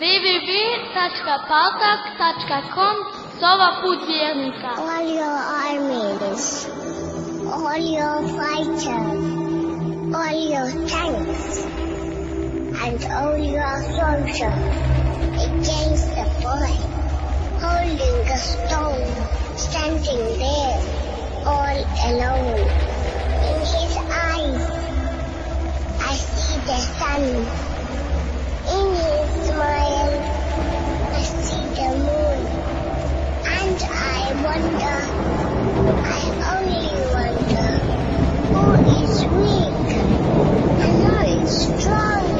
www.paltak.com Sova put vjernika. All your armies, all your fighters, all your tanks, and all your soldiers against the boy, holding a stone, standing there, all alone. In his eyes, I see the sun. In his smile, I wonder, I only wonder, who is weak and who is strong?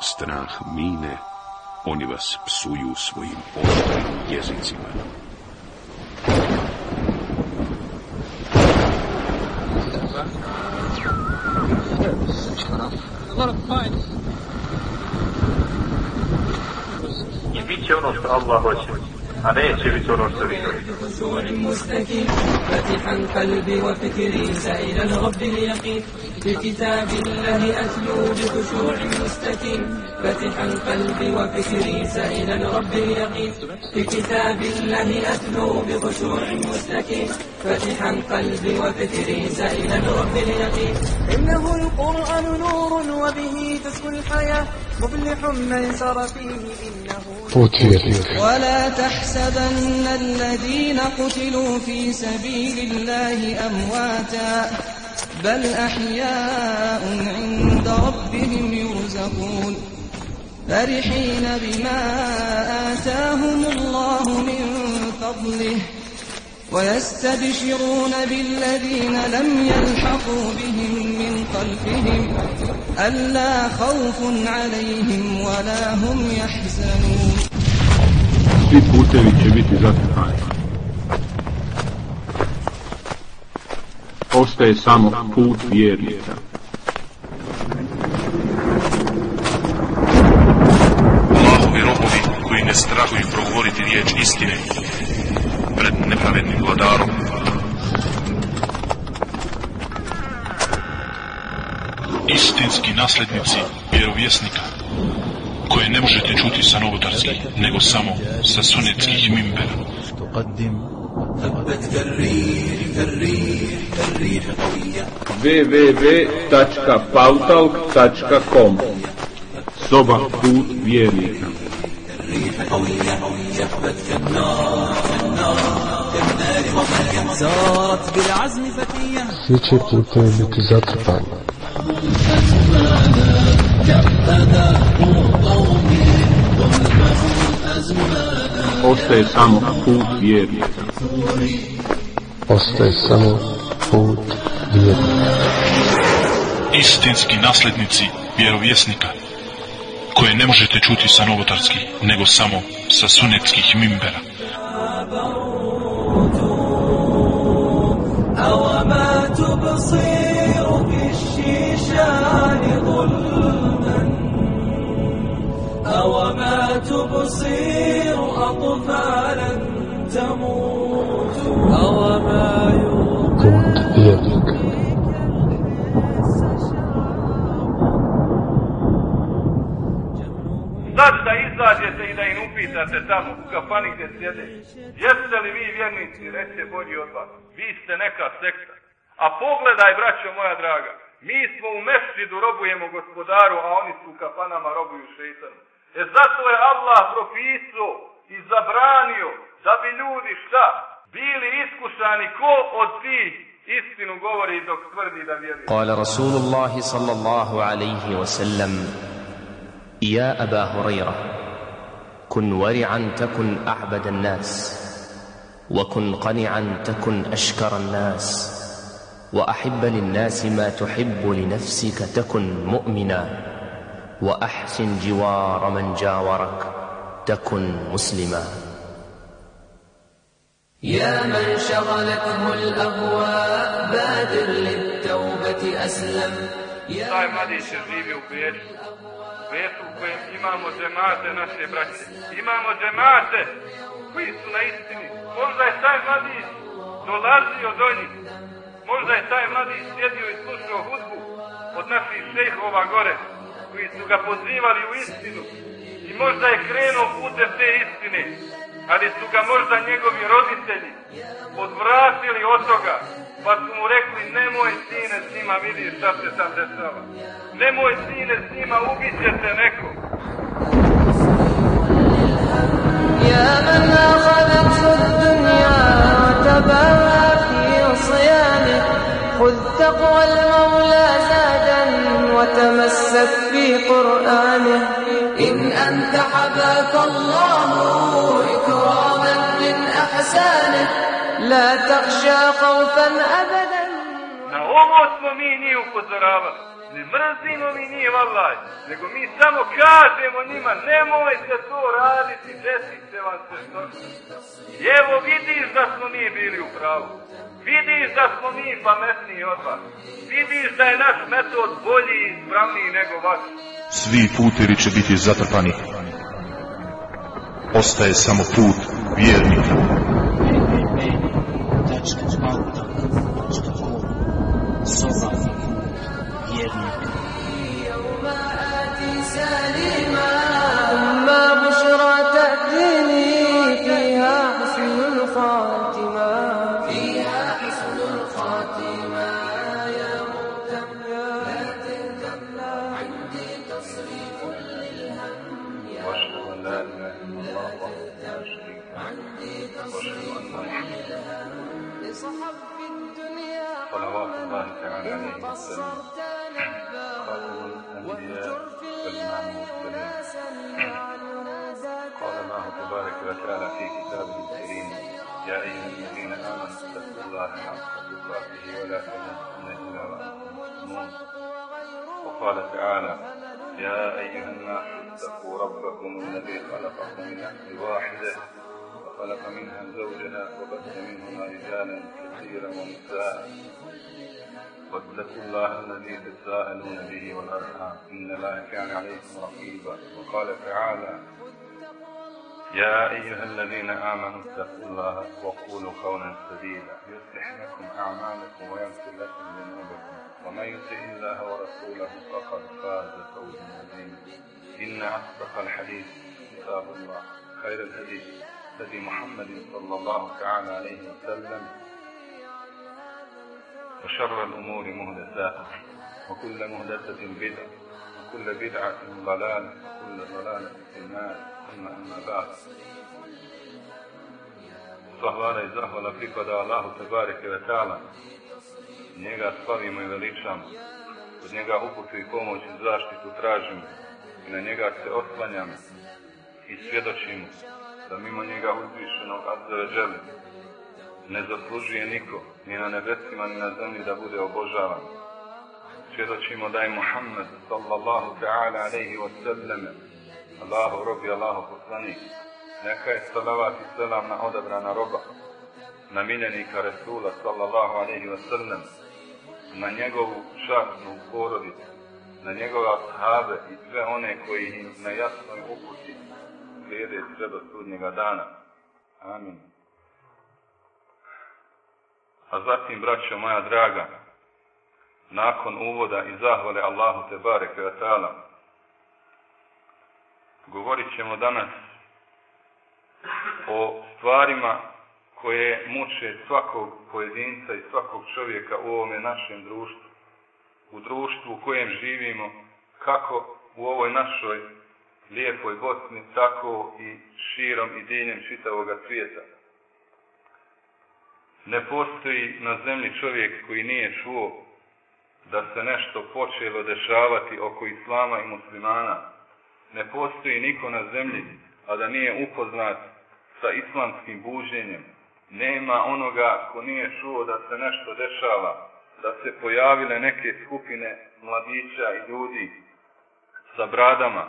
strah mine, oni vas psuju svojim oštrim jezicima. Ono što Allah hoće, اليقين بكتاب الله أتلو بخشوع مستكين فاتحا قلبي وفكري سائلا رب اليقين بكتاب الله أتلو بخشوع مستكين فاتحا قلبي وفكري سائلا رب اليقين. إنه القرآن نور وبه تسكو الحياة. مفلح من سار فيه إنه. ولا تحسبن الذين قتلوا في سبيل الله أمواتا بل أحياء عند ربهم يرزقون. فرحين بما آتاهم الله من فضله. ويستبشرون بالذين لم يلحقوا بهم من خلفهم ألا خوف عليهم ولا هم يحزنون Svi putevi će biti zatrpani. Ostaje samo put vjernika. Allahovi robovi koji ne strahuju progovoriti riječ istine pred nepravednim vladarom. Istinski nasljednici vjerovjesnika koje ne možete čuti sa novotarskih, nego samo sa sunetskih mimbera. تقدم ثبت كالريح كالريح كالريح قوية www.pautalk.com Soba put vjernika. الريح قوية يحبت كالنار svi će putevi biti zatrpani. Ostaje samo put vjernika. Ostaje samo put vjernika. Istinski nasljednici vjerovjesnika koje ne možete čuti sa novotarskih, nego samo sa sunetskih mimbera. أوما تبصير في الشيشان ظلما أوما تبصير أطفالا تموت أوما Put vjernika. Sad da izađete i da im upitate tamo u kafani gdje sjede. Jeste li vi vjernici, reće bolji od vas. Vi ste neka sekta. A pogledaj, braćo moja draga, Mi smo u mesčidu robujemo gospodaru, a oni su u kafanama robuju šeitanu. E zato je Allah propisao i zabranio da bi ljudi šta? Bili iskušani ko od tih istinu govori dok tvrdi da vjeruje. رسول الله صلى الله عليه وسلم يا أبا هريرة كن ورعا تكن أعبد الناس وكن قنعا تكن أشكر الناس وأحب للناس ما تحب لنفسك تكن مؤمنا وأحسن جوار من جاورك تكن مسلما يا من شغلته الأهواء بادر للتوبة أسلم يا من شغلته svetu u kojem imamo džemate naše braće. Imamo džemate koji su na istini. Možda je taj mladić. Možda je taj mladić sjedio i slušao hudbu od naših šehova gore, koji su ga pozivali u istinu. I možda je krenuo putem te istine, ali su ga možda njegovi roditelji odvratili od toga, pa su mu rekli nemoj sine s njima vidi šta se tam dešava. Nemoj sine s njima ubit će te neko. خذ تقوى المولى زادا وتمسك في قرآنه إن أنت حباك الله إكراما من أحسانه. لا تخشى خوفا أبدا. Ne mrzimo mi nije vallaj, nego mi samo kažemo njima, nemojte to raditi, desit se vam se što. Evo vidiš da smo mi bili u pravu, vidiš da smo mi pametniji od vas, vidiš da je naš metod bolji i ispravniji nego vaš. Svi puteri će biti zatrpani. Ostaje samo put vjernika. Sofa. في كتابه الكريم. يا أيها الذين آمنوا اتقوا الله حق تقاته ولا تموتن وأنتم مسلمون. وقال تعالى يا أيها الناس اتقوا ربكم الذي خلقكم من نفس واحدة وخلق منها زوجها وبث منهما رجالا كثيرا ونساء. واتقوا الله الذي تساءلون به والأرحام. إن الله كان عليكم رقيبا. وقال تعالى يا أيها الذين آمنوا اتقوا الله وقولوا قولا سديدا. يصلح لكم أعمالكم ويغفر لكم ذنوبكم. ومن يطع الله ورسوله فقد فاز فوزا عظيما. إن أصدق الحديث كتاب الله. خير الهدي هدي محمد صلى الله تعالى عليه وسلم. وشر الأمور مهدساتها. وكل مهدسة بدعة. وكل بدعة ضلالة وكل ضلالة في النار ثم أما بعد Zahvala i zahvala pripada Allahu Tebareke ve Ta'ala. Njega slavimo i veličamo. Od njega uputu i pomoć i zaštitu tražimo. I na njega se oslanjamo. I svjedočimo da mimo njega uzvišenog Azzara želi. Ne zaslužuje niko, ni na nebesima, ni na zemlji da bude obožavan. Svjedočimo da je Muhammed sallallahu ta'ala alaihi wa sallam Allahu robi, Allahu poslanik. Neka je salavat i selam na odabrana roba, na miljenika Resula sallallahu alaihi wa sallam, na njegovu časnu porodicu, na njegove ashabe i sve one koji na jasnoj uputi slijede sve do sudnjega dana. Amin. A zatim, braćo moja draga, nakon uvoda i zahvale Allahu te bareke ta'ala, govorit ćemo danas o stvarima koje muče svakog pojedinca i svakog čovjeka u ovome našem društvu, u društvu u kojem živimo, kako u ovoj našoj lijepoj Bosni, tako i širom i diljem čitavoga svijeta. Ne postoji na zemlji čovjek koji nije čuo da se nešto počelo dešavati oko islama i muslimana. Ne postoji niko na zemlji, a da nije upoznat sa islamskim buđenjem. Nema onoga ko nije čuo da se nešto dešava, da se pojavile neke skupine mladića i ljudi sa bradama,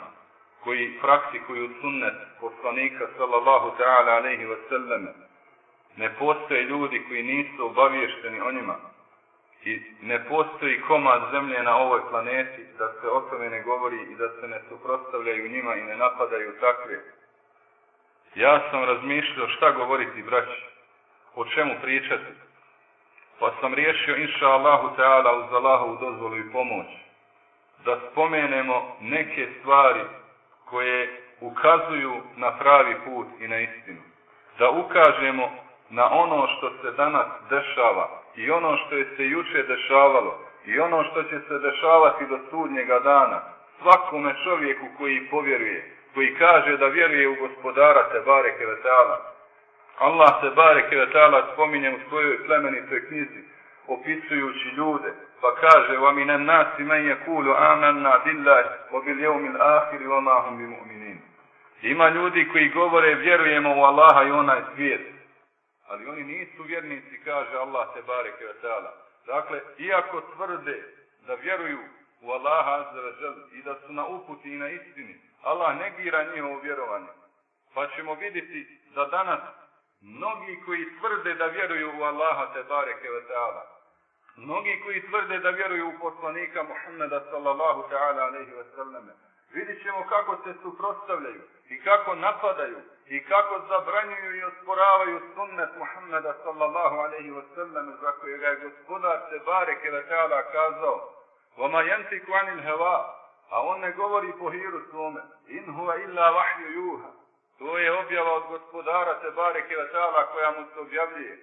koji praktikuju sunnet poslanika sallallahu ta'ala alaihi wa. Ne postoje ljudi koji nisu obavješteni o njima. I ne postoji komad zemlje na ovoj planeti da se o tome ne govori i da se ne suprostavljaju njima i ne napadaju takve. Ja sam razmišljao šta govoriti braći, o čemu pričati. Pa sam riješio inša Allahu Teala uz Allahovu dozvolu i pomoć da spomenemo neke stvari koje ukazuju na pravi put i na istinu. Da ukažemo na ono što se danas dešava i ono što je se juče dešavalo i ono što će se dešavati do sudnjega dana svakome čovjeku koji povjeruje, koji kaže da vjeruje u gospodara Tebare Kevetala. Allah Tebare Kevetala spominje u svojoj plemenitoj knjizi opisujući ljude, pa kaže وَمِنَ النَّاسِ مَنْ يَكُولُ آمَنَّا بِاللَّهِ وَبِالْيَوْمِ الْآخِرِ وَمَا هُمْ بِمُؤْمِنِينَ Ima ljudi koji govore vjerujemo u Allaha i onaj svijet. ali oni nisu vjernici, kaže Allah te bareke ve. Dakle, iako tvrde da vjeruju u Allaha i da su na uputi i na istini, Allah negira njihovo vjerovanje. Pa ćemo vidjeti da danas mnogi koji tvrde da vjeruju u Allaha te bareke ve mnogi koji tvrde da vjeruju u poslanika Muhammeda sallallahu ta'ala alaihi sallam, vidit ćemo kako se suprostavljaju i kako napadaju i kako zabranjuju i osporavaju sunnet Muhammeda sallallahu alaihi wa sallam za kojega je gospodar se bareke ve taala kazao وَمَا يَنْتِكُ عَنِ الْهَوَا A on ne govori po hiru svome. In huwa illa vahju juha. To je objava od gospodara te bareke ve taala koja mu se objavljuje.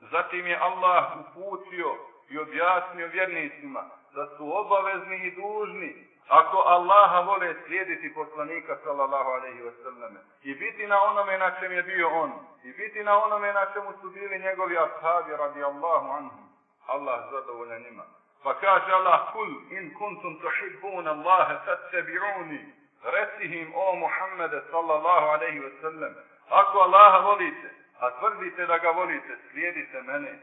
Zatim je Allah uputio i objasnio vjernicima da su obavezni i dužni ako Allaha vole slijediti poslanika sallallahu alaihi wasallam i biti na onome na čem je bio on i biti na onome na čemu su bili njegovi ashabi radijallahu anhum. Allah zadovolja njima. Pa kaže Allah, kul in kuntum tuhibbun Allahe fattabi'uni. Recihim o Muhammede sallallahu alaihi wa sallam. Ako Allaha volite, a tvrdite da ga volite, slijedite mene.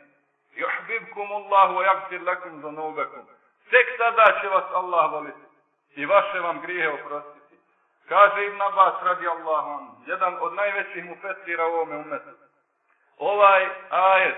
Juhbibkum Allahu wa yagfir lakum zanubakum. Tek tada će vas Allah voliti i vaše vam grijehe oprostiti. Kaže Ibn Abbas radi Allahu jedan od najvećih mu fesira u ovome umetu. Ovaj ajet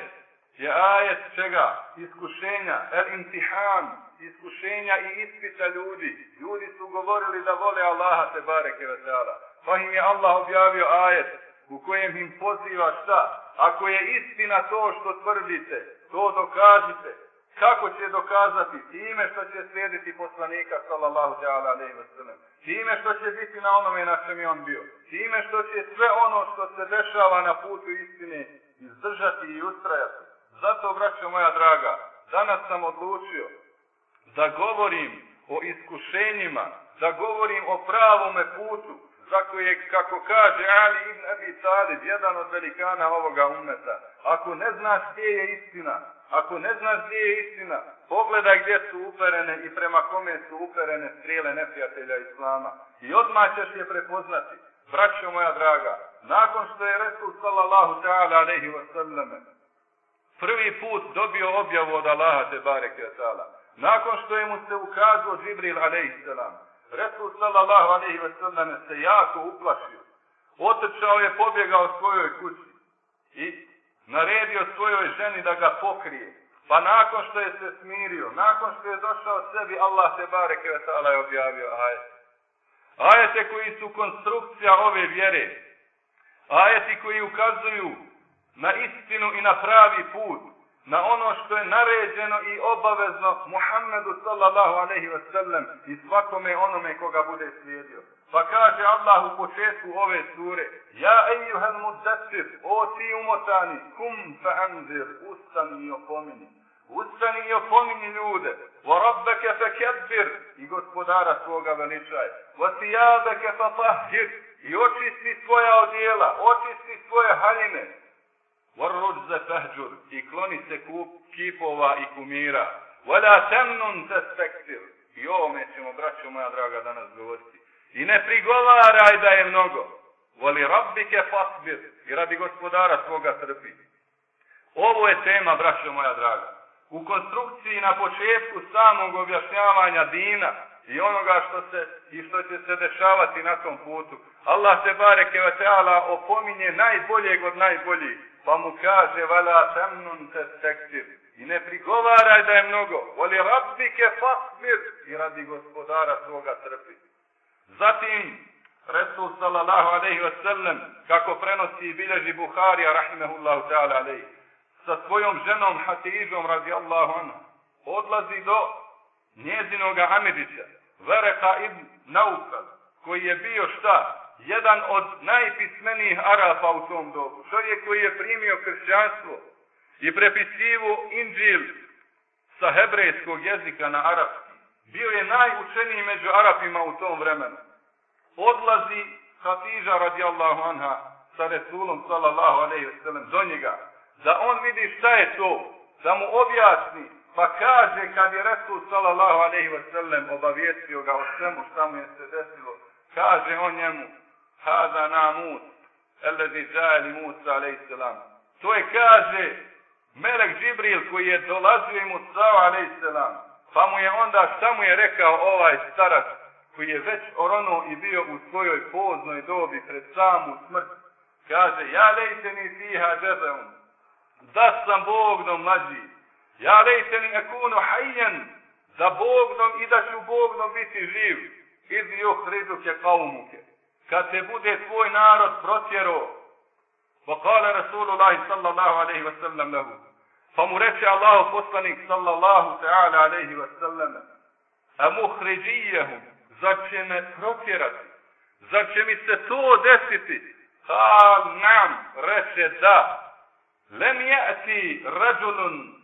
je ajet čega? Iskušenja, el intihan, iskušenja i ispita ljudi. Ljudi su govorili da vole Allaha te bareke ve taala. Pa im je Allah objavio ajet u kojem im poziva šta? Ako je istina to što tvrdite, to dokažite. Kako će dokazati? Time što će slijediti poslanika sallallahu alaihi wa sallam. Time što će biti na onome na čem je on bio. Time što će sve ono što se dešava na putu istine izdržati i ustrajati. Zato, braćo moja draga, danas sam odlučio da govorim o iskušenjima, da govorim o pravome putu, za koje, kako kaže Ali ibn Abi Talib, jedan od velikana ovoga umeta, ako ne znaš gdje je istina, ako ne znaš gdje je istina, pogledaj gdje su uperene i prema kome su uperene strijele neprijatelja Islama. I odmah ćeš je prepoznati. Braćo moja draga, nakon što je Resul sallallahu ta'ala alaihi wa sallam prvi put dobio objavu od Allaha te bareke ta'ala, nakon što je mu se ukazao Džibril alaihi salam, Resul sallallahu alaihi wa sallam se jako uplašio. Otrčao je, pobjegao svojoj kući i naredio svojoj ženi da ga pokrije. Pa nakon što je se smirio, nakon što je došao sebi, Allah te bareke ve je objavio ajete. Ajete koji su konstrukcija ove vjere. Ajeti koji ukazuju na istinu i na pravi put. Na ono što je naređeno i obavezno Muhammedu sallallahu alaihi wa sallam i svakome onome koga bude slijedio. Pa kaže Allah u početku ove sure, Ja ejuhel mudassir, o ti umotani, kum fa anzir, ustani i opomini. Ustani i opominji ljude. Wa rabbeke fekebbir i gospodara svoga veličaj. Wa tijabeke fatahhir i očisti svoja odjela, očisti svoje haljine. Warruđze fehđur i kloni se kup, kipova i kumira. Wala temnun testektir. I ovome ćemo, braćo moja draga, danas govoriti. I ne prigovaraj da je mnogo. Voli rabbike fasbir i radi gospodara svoga trpi. Ovo je tema, braćo moja draga. U konstrukciji na početku samog objašnjavanja dina i onoga što se i što će se dešavati na tom putu. Allah se bareke ve opominje najboljeg od najboljih, pa mu kaže vala temnun te tekstir. I ne prigovaraj da je mnogo. Voli rabbike fasbir i radi gospodara svoga trpi. Zatim, Resul sallallahu alaihi wasallam, kako prenosi i bilježi Buharija, rahimehullahu ta'ala alaihi, sa svojom ženom Hatidžom radijallahu anha, odlazi do njezinoga Amidića, Vereka ibn Naufal, koji je bio šta? Jedan od najpismenijih Arapa u tom dobu. Čovjek koji je primio kršćanstvo i prepisivo Inđil sa hebrejskog jezika na arapski. Bio je najučeniji među Arapima u tom vremenu. Odlazi Hatidža radijallahu anha sa Resulom sallallahu alaihi wa sallam do njega da on vidi šta je to, da mu objasni, pa kaže kad je Resul sallallahu alaihi wa sallam obavijestio ga o svemu šta mu je se desilo, kaže on njemu, hada namus, elezi džajali Musa alaihi sallam. To je, kaže, Melek Džibril koji je dolazio Musa alaihi sallam. Pa mu je onda, šta mu je rekao ovaj starac, koji je već oronuo i bio u svojoj poznoj dobi pred samu smrt, kaže, ja lejte ni fiha džebeum, da sam Bognom mlađi. Ja lejte ni ekunu hajjen, da Bognom i da ću Bognom biti živ. Iz juhriduke kaumuke. Kad te bude tvoj narod protjero, pa kale Rasulullahi sallallahu alaihi wa sallam lehu. Pa mu reče Allahu poslanik sallallahu ta'ala alaihi wa sallam, a muhriđijehum, Zar će me protjerati? Zar će mi se to desiti? A nam reče da. Lem ja'ti rađulun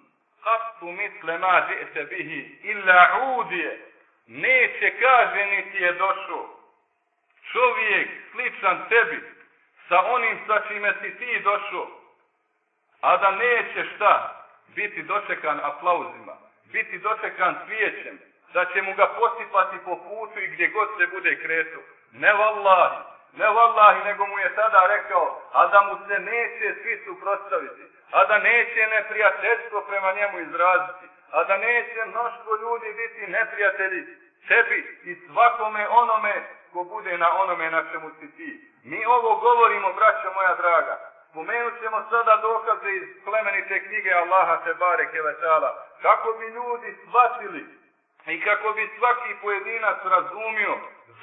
kattu mitle ma djete bihi illa udije. Neće kaže niti je došao. Čovjek sličan tebi sa onim sa čime si ti došao. A da neće šta? Biti dočekan aplauzima. Biti dočekan cvijećem da će mu ga posipati po putu i gdje god se bude kretu ne vallahi Ne vallahi, nego mu je tada rekao, a da mu se neće svi suprotstaviti, a da neće neprijateljstvo prema njemu izraziti, a da neće mnoštvo ljudi biti neprijatelji sebi i svakome onome ko bude na onome na čemu si ti. Mi ovo govorimo, braća moja draga. Spomenut ćemo sada dokaze iz plemenite knjige Allaha Tebare Kevetala. Kako bi ljudi shvatili i kako bi svaki pojedinac razumio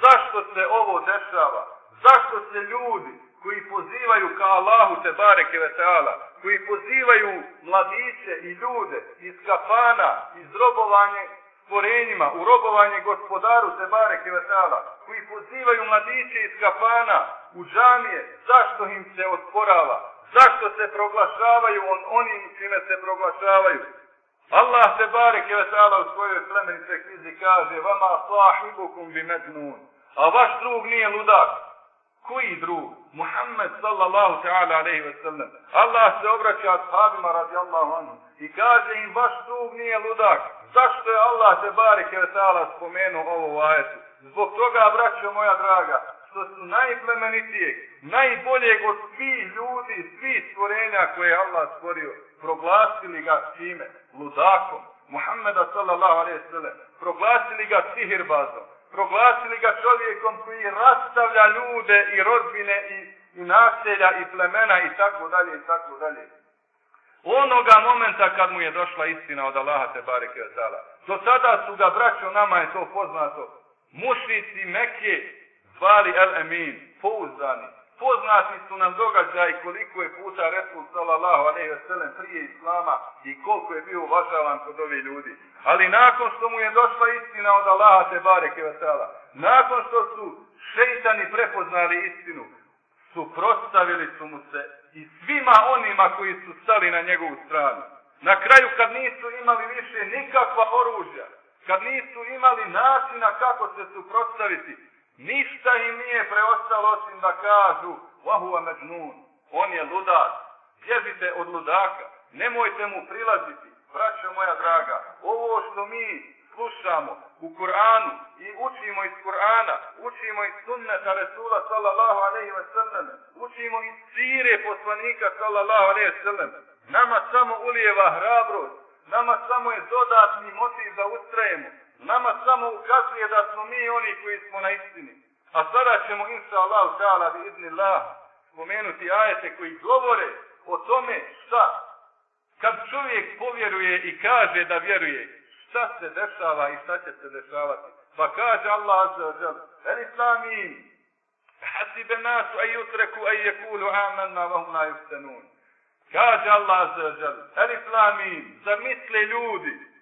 zašto se ovo dešava. Zašto se ljudi koji pozivaju ka Allahu te bareke ve taala, koji pozivaju mladiće i ljude iz kafana, iz robovanje stvorenjima, u robovanje gospodaru te bareke ve taala, koji pozivaju mladiće iz kafana u džamije, zašto im se osporava? Zašto se proglašavaju on onim čime se proglašavaju? Allah te bareke ve taala u svojoj plemenice knjizi kaže: "Vama sahibukum bi mednun." A vaš drug nije ludak. Koji drug? Muhammed sallallahu ta'ala alaihi wa sallam. Allah se obraća ashabima radijallahu anhu i kaže im vaš drug nije ludak. Zašto je Allah te barike ve ta'ala spomenuo ovo u ajetu? Zbog toga, braćo moja draga, što su najplemenitijeg, najboljeg od svih ljudi, svih stvorenja koje je Allah stvorio, proglasili ga time, ludakom, Muhammeda sallallahu alaihi sallam, proglasili ga sihirbazom, proglasili ga čovjekom koji rastavlja ljude i rodbine i, i naselja i plemena i tako dalje i tako dalje. Onoga momenta kad mu je došla istina od Allaha te bareke od. Do tada su ga braćo, nama je to poznato, mušnici Mekke zvali El Emin, pouzdani. Poznati su nam događaj koliko je puta Resul sallallahu alaihi ve sellem prije Islama i koliko je bio uvažavan kod ovih ljudi. Ali nakon što mu je došla istina od Allaha te bareke vesela, nakon što su šeitani prepoznali istinu, suprotstavili su mu se i svima onima koji su stali na njegovu stranu. Na kraju kad nisu imali više nikakva oružja, kad nisu imali načina kako se suprotstaviti, ništa im nije preostalo osim da kažu Vahuva međnun, on je ludar, bježite od ludaka, nemojte mu prilaziti, braćo moja draga, ovo što mi slušamo u Kur'anu i učimo iz Kur'ana, učimo iz sunneta Resula sallallahu alaihi wa sallam, učimo iz sire poslanika sallallahu alaihi wa sallam, nama samo ulijeva hrabrost, nama samo je dodatni motiv da ustrajemo, nama samo ukazuje da smo mi oni koji smo na istini. A sada ćemo, inša Allah, ta'ala, bi iznillah, spomenuti ajete koji govore o tome šta. Kad čovjek povjeruje i kaže da vjeruje, šta se dešava i šta će se dešavati. Pa kaže Allah azza wa jal, el islamin, hasibe nasu a yutreku a yekulu amanna wa hum la yuftanun. Kaže Allah azza wa jal, el islamin, zamisle ljudi,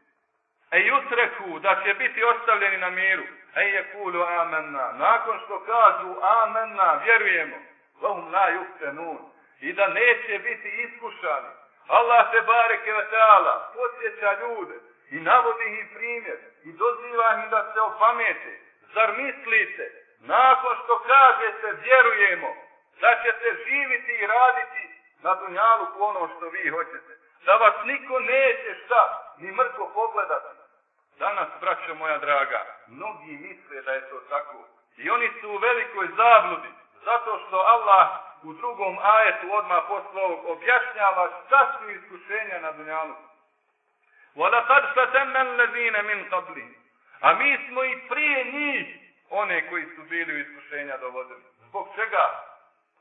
a yutreku da će biti ostavljeni na miru, a yekulu amanna. Nakon što kažu amanna, vjerujemo, wa hum la yuftanun. I da neće biti iskušani. Allah te bareke ve ta'ala podsjeća ljude i navodi im primjer i doziva ih da se opamete. Zar mislite, nakon što kažete vjerujemo, da ćete živiti i raditi na dunjalu ono što vi hoćete? Da vas niko neće šta, ni mrtvo pogledati. Danas, braćo moja draga, mnogi misle da je to tako. I oni su u velikoj zabludi, zato što Allah u drugom ajetu odmah posle ovog objašnjava šta su iskušenja na dunjalu. وَلَقَدْ فَتَنَّ الَّذِينَ مِنْ قَبْلِهِ A mi smo i prije njih one koji su bili u iskušenja dovodili. Zbog čega?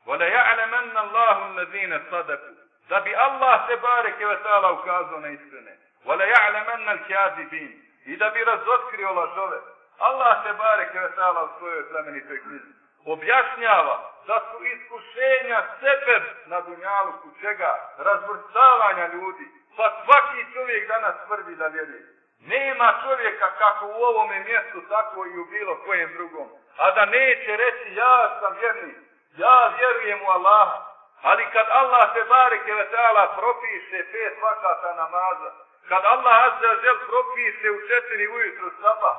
وَلَيَعْلَمَنَّ اللَّهُ الَّذِينَ صَدَكُوا Da bi Allah se bareke ve ta'ala ukazao na iskrene. وَلَيَعْلَمَنَّ الْكَاذِبِينَ i da bi razotkrio lažove. Allah se bareke ve ta'ala u svojoj plemenitoj knjizi objašnjava da su iskušenja sebe na dunjaluku čega? Razvrstavanja ljudi. Pa svaki čovjek danas tvrdi da vjeruje. Nema čovjeka kako u ovome mjestu, tako i u bilo kojem drugom. A da neće reći ja sam vjernik, ja vjerujem u Allaha. Ali kad Allah te bareke ve ta'ala propiše pet vakata namaza, kad Allah azza wa jel propiše u četiri ujutru sabah,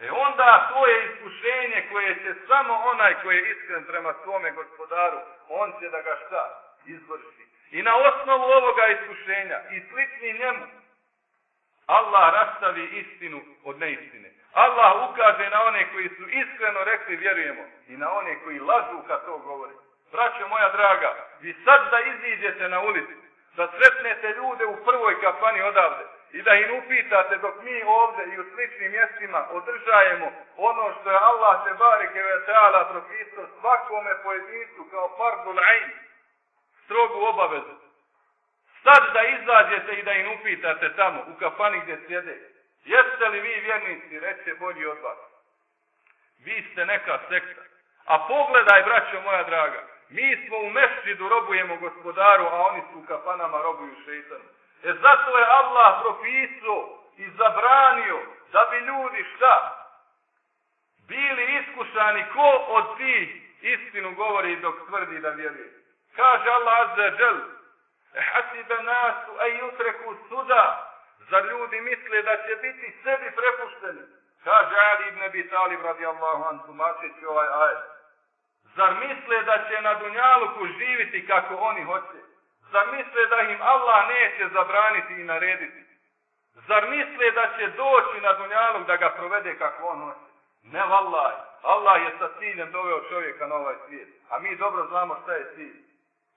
E onda to je iskušenje koje će samo onaj koji je iskren prema svome gospodaru, on će da ga šta? Izvrši. I na osnovu ovoga iskušenja i slični njemu, Allah rastavi istinu od neistine. Allah ukaže na one koji su iskreno rekli vjerujemo i na one koji lažu kad to govori. Braćo moja draga, vi sad da iziđete na ulici, da sretnete ljude u prvoj kafani odavde, i da im upitate dok mi ovdje i u sličnim mjestima održajemo ono što je Allah te bareke ve propisao svakome pojedincu kao fardul ain, strogu obavezu. Sad da izađete i da im upitate tamo u kafani gdje sjede, jeste li vi vjernici, reće bolji od vas. Vi ste neka sekta. A pogledaj, braćo moja draga, mi smo u mešćidu robujemo gospodaru, a oni su u kafanama robuju šeitanu. E zato je Allah propisao i zabranio da bi ljudi šta? Bili iskušani ko od tih istinu govori dok tvrdi da vjeruje. Kaže Allah azza e hasibe nasu a jutreku suda, za ljudi misle da će biti sebi prepušteni. Kaže Ali ibn Abi Talib radijallahu an tumačeći ovaj ajet. Zar misle da će na Dunjaluku živiti kako oni hoće? Zar misle da im Allah neće zabraniti i narediti? Zar misle da će doći na Dunjaluk da ga provede kako on hoće? Ne vallaj. Allah je sa ciljem doveo čovjeka na ovaj svijet. A mi dobro znamo šta je cilj.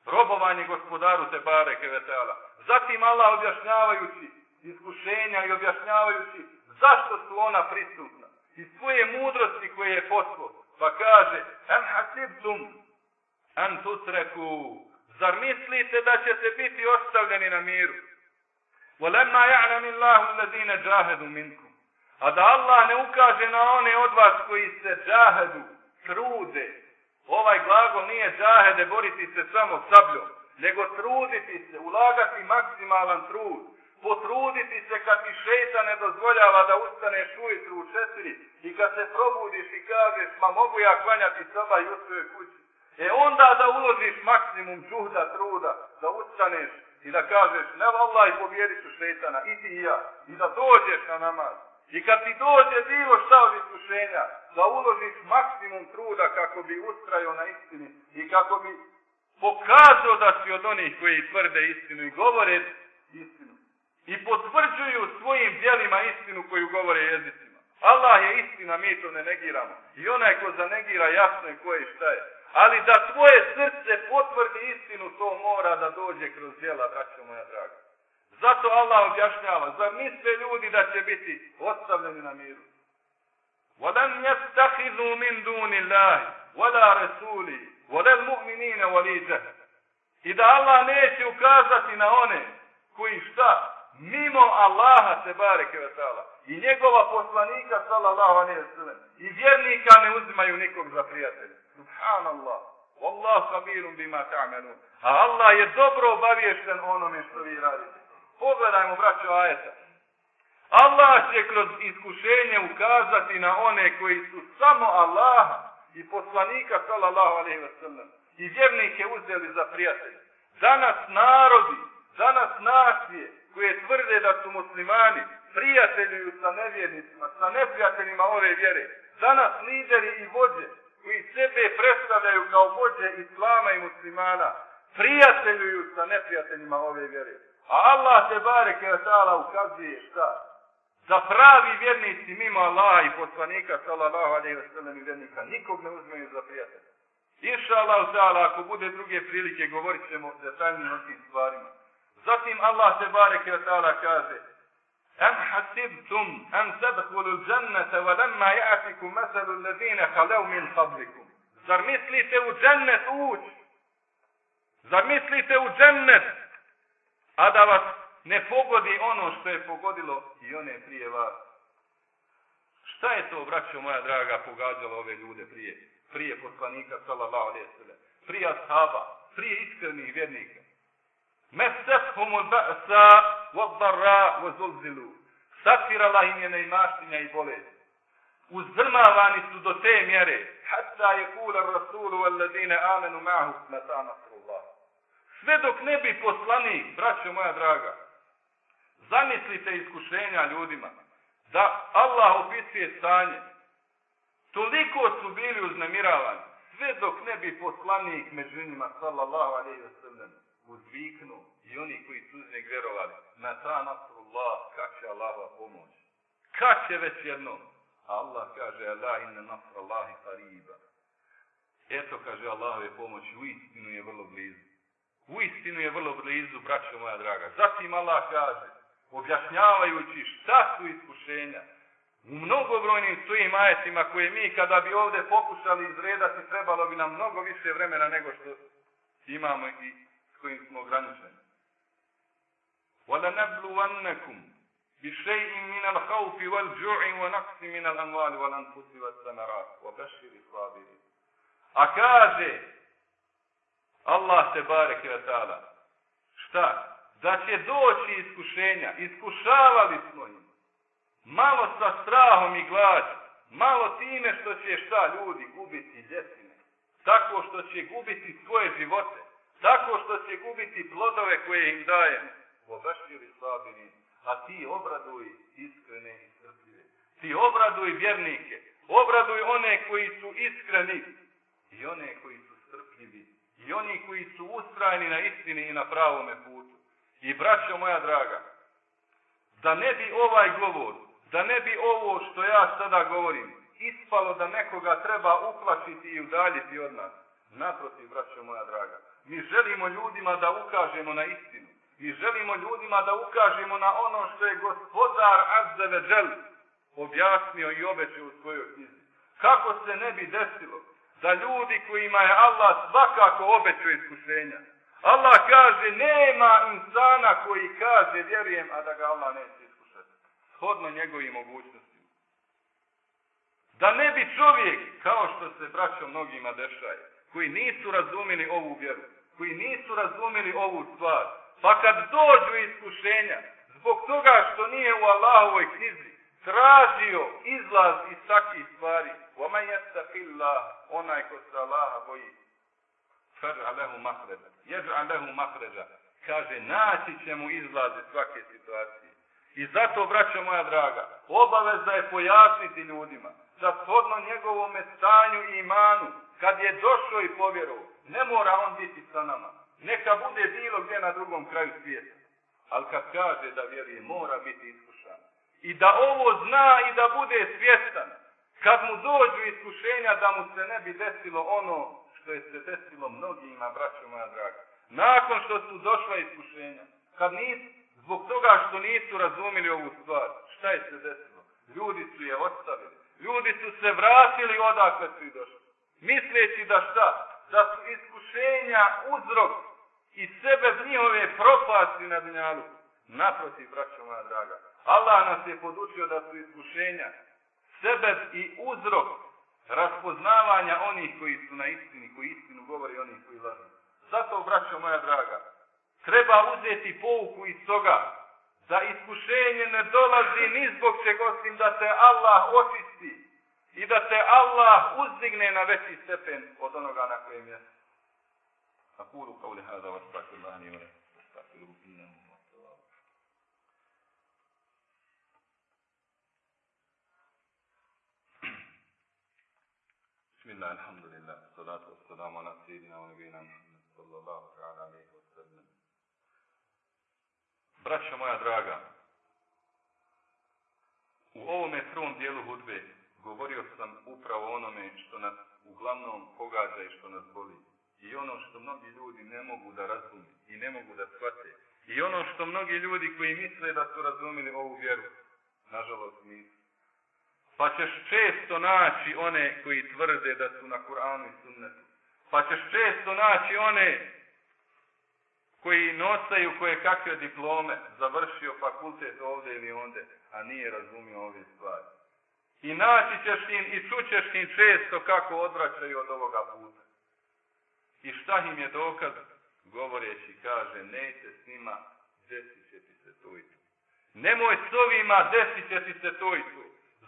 Robovanje gospodaru te bare kevetela. Zatim Allah objašnjavajući iskušenja i objašnjavajući zašto su ona prisutna. I svoje mudrosti koje je poslao. Pa kaže, em hasibtum an tutreku Zar mislite da ćete biti ostavljeni na miru? وَلَمَّا يَعْلَمِ اللَّهُ الَّذِينَ جَاهَدُوا مِنْكُمْ A da Allah ne ukaže na one od vas koji se džahedu, trude. Ovaj glagol nije džahede, boriti se samo sabljom, nego truditi se, ulagati maksimalan trud. Potruditi se kad ti šeita ne dozvoljava da ustaneš ujutru u četiri i kad se probudiš i kažeš, ma mogu ja klanjati soba i u kući. E onda da uložiš maksimum žuhda, truda, da ustaneš i da kažeš, ne Allah i pobjedit ću šetana, i ti i ja, i da dođeš na namaz. I kad ti dođe bilo šta od iskušenja, da uložiš maksimum truda kako bi ustrajao na istini i kako bi pokazao da si od onih koji tvrde istinu i govore istinu I potvrđuju svojim djelima istinu koju govore jezicima. Allah je istina, mi to ne negiramo. I onaj ko zanegira jasno je ko je šta je. Ali da tvoje srce potvrdi istinu, to mora da dođe kroz djela, braćo moja draga. Zato Allah objašnjava, zar misle ljudi da će biti ostavljeni na miru? وَلَنْ يَسْتَخِذُوا مِنْ دُونِ اللَّهِ وَلَا رَسُولِ وَلَا الْمُؤْمِنِينَ وَلِيجَهَ I da Allah neće ukazati na one koji šta? Mimo Allaha se bareke vetala i njegova poslanika sallallahu alejhi ve sellem i vjernika ne uzimaju nikog za prijatelja. Subhanallah. Wallahu khabirun bima ta'malun. A Allah je dobro obaviješten onome što vi radite. Pogledajmo, braćo, ajeta. Allah će kroz iskušenje ukazati na one koji su samo Allaha i poslanika sallallahu alejhi ve sellem i vjernike uzeli za prijatelje. Danas narodi, danas nacije koje tvrde da su muslimani prijateljuju sa nevjernicima, sa neprijateljima ove vjere. Danas lideri i vođe koji sebe predstavljaju kao vođe islama i muslimana prijateljuju sa neprijateljima ove vjere. A Allah te bareke ukazuje šta? da pravi vjernici mimo Allaha i poslanika sallallahu alejhi ve sellem i vjernika nikog ne uzmeju za prijatelja. Inša Allah ako bude druge prilike, govorit ćemo detaljnije o tim stvarima. Zatim Allah te bareke ve taala kaže: "Em hasibtum an tadkhulul jannata wa lamma ya'tikum mathalu ladina khalaw min qablikum." Zar mislite u džennet ući? Zar mislite u džennet? A da vas ne pogodi ono što je pogodilo i one prije vas. Šta je to, braćo moja draga, pogađalo ove ljude prije? Prije poslanika, sallallahu alaihi prije ashaba, prije iskrenih vjernika. Mesethum sa vodbarra vozulzilu. Satirala im je neimaštinja i bolest. Uzdrmavani su do te mjere. Hatta je kula rasulu alladine amenu mahu meta nasrullah. Sve dok ne bi poslanik, braćo moja draga, Zamislite iskušenja ljudima. Da Allah opisuje stanje. Toliko su bili uznemiravani. Sve dok ne bi poslanik među njima, sallallahu alaihi wa sallam, uzviknu i oni koji su njeg vjerovali. Na ta nasrullah, kad će Allahova pomoć? Kad će već jednom? Allah kaže, Allah inna nasrallahi qariba. Eto, kaže Allahove pomoć, u istinu je vrlo blizu. U istinu je vrlo blizu, braćo moja draga. Zatim Allah kaže, objašnjavajući šta su iskušenja. U mnogobrojnim svojim ajetima koje mi kada bi ovdje pokušali izredati trebalo bi nam mnogo više vremena nego što imamo i s kojim smo ograničeni. وَلَنَبْلُوَنَّكُمْ بِشَيْءٍ مِنَ الْخَوْفِ وَالْجُعِ وَنَقْسِ مِنَ الْأَمْوَالِ وَالْأَنْفُسِ وَالثَّمَرَاتِ وَبَشِّرِ الصَّابِرِينَ A kaže Allah te bareke ve taala šta da će doći iskušenja. Iskušavali smo im. Malo sa strahom i glađu. Malo time što će šta ljudi gubiti ljetine. Tako što će gubiti svoje živote. tako što će gubiti plodove koje im dajemo. Obašćili slabini. A ti obraduj iskrene i strpljive. Ti obraduj vjernike. Obraduj one koji su iskreni. I one koji su strpljivi. I oni koji su ustrajni na istini i na pravome putu. I braćo moja draga, da ne bi ovaj govor, da ne bi ovo što ja sada govorim, ispalo da nekoga treba uplašiti i udaljiti od nas. Naprotiv, braćo moja draga, mi želimo ljudima da ukažemo na istinu. Mi želimo ljudima da ukažemo na ono što je gospodar Azzeveđel objasnio i obećao u svojoj knjizi. Kako se ne bi desilo da ljudi kojima je Allah svakako obećao iskušenja, Allah kaže, nema insana koji kaže, vjerujem, a da ga Allah neće iskušati. Shodno njegovim mogućnostima. Da ne bi čovjek, kao što se braćo mnogima dešaje, koji nisu razumili ovu vjeru, koji nisu razumili ovu stvar, pa kad dođu iskušenja, zbog toga što nije u Allahovoj knjizi, tražio izlaz iz takvih stvari, وَمَنْ يَتَّقِ اللَّهِ Onaj ko se Allaha boji, فرع له مخرجا يجعل له مخرجا Kaže, naći će mu izlaze svake situacije. I zato, braćo moja draga, obaveza je pojasniti ljudima da shodno njegovome stanju i imanu, kad je došao i povjerovao, ne mora on biti sa nama. Neka bude bilo gdje na drugom kraju svijeta. Ali kad kaže da vjeruje, mora biti iskušan. I da ovo zna i da bude svjestan. Kad mu dođu iskušenja da mu se ne bi desilo ono što je se desilo mnogima, braćo moja draga. Nakon što su došla iskušenja, kad nisu, zbog toga što nisu razumili ovu stvar, šta je se desilo? Ljudi su je ostavili. Ljudi su se vratili odakle su i došli. Misleći da šta? Da su iskušenja uzrok i sebe njihove propasti na dunjalu. Naprotiv, braćo moja draga. Allah nas je podučio da su iskušenja sebe i uzrok raspoznavanja onih koji su na istini, koji istinu govori i onih koji lažu. Zato, braćo moja draga, treba uzeti pouku iz toga da iskušenje ne dolazi ni zbog čeg osim da te Allah očisti i da te Allah uzdigne na veći stepen od onoga na kojem je. أقول قولي هذا واستغفر الله لي ولكم واستغفروه إنه هو التواب بسم الله الحمد لله والصلاة والسلام على سيدنا ونبينا محمد صلى الله تعالى عليه وسلم Braćo moja draga, u ovome prvom dijelu hudbe govorio sam upravo onome što nas uglavnom pogađa i što nas boli. I ono što mnogi ljudi ne mogu da razumiju i ne mogu da shvate. I ono što mnogi ljudi koji misle da su razumili ovu vjeru, nažalost nisu. Pa ćeš često naći one koji tvrde da su na Kur'anu i sunnetu. Pa ćeš često naći one koji nosaju koje kakve diplome, završio fakultet ovdje ili onde, a nije razumio ove stvari. I naći ćeš im i čućeš im često kako odvraćaju od ovoga puta. I šta im je dokaz? Govoreći kaže, neće s njima, desit će ti se to i. Nemoj s ovima, desit će ti se to i.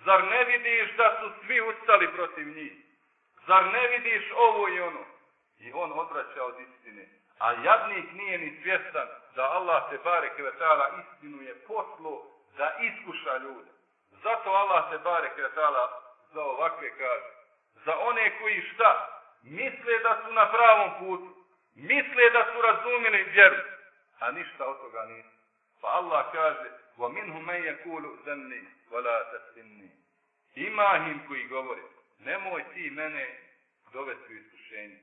Zar ne vidiš da su svi ustali protiv njih? Zar ne vidiš ovo i ono? I on odvraća od istine. A jadnik nije ni svjestan da Allah te bare kvetala istinu je poslo da iskuša ljude. Zato Allah te bare kvetala za ovakve kaže. Za one koji šta? misle da su na pravom putu, misle da su razumili vjeru, a ništa od toga nisu. Pa Allah kaže, وَمِنْهُ مَنْ يَكُولُ ذَنِّي وَلَا تَسْتِنِّي Ima im koji govori, nemoj ti mene dovesti u iskušenje.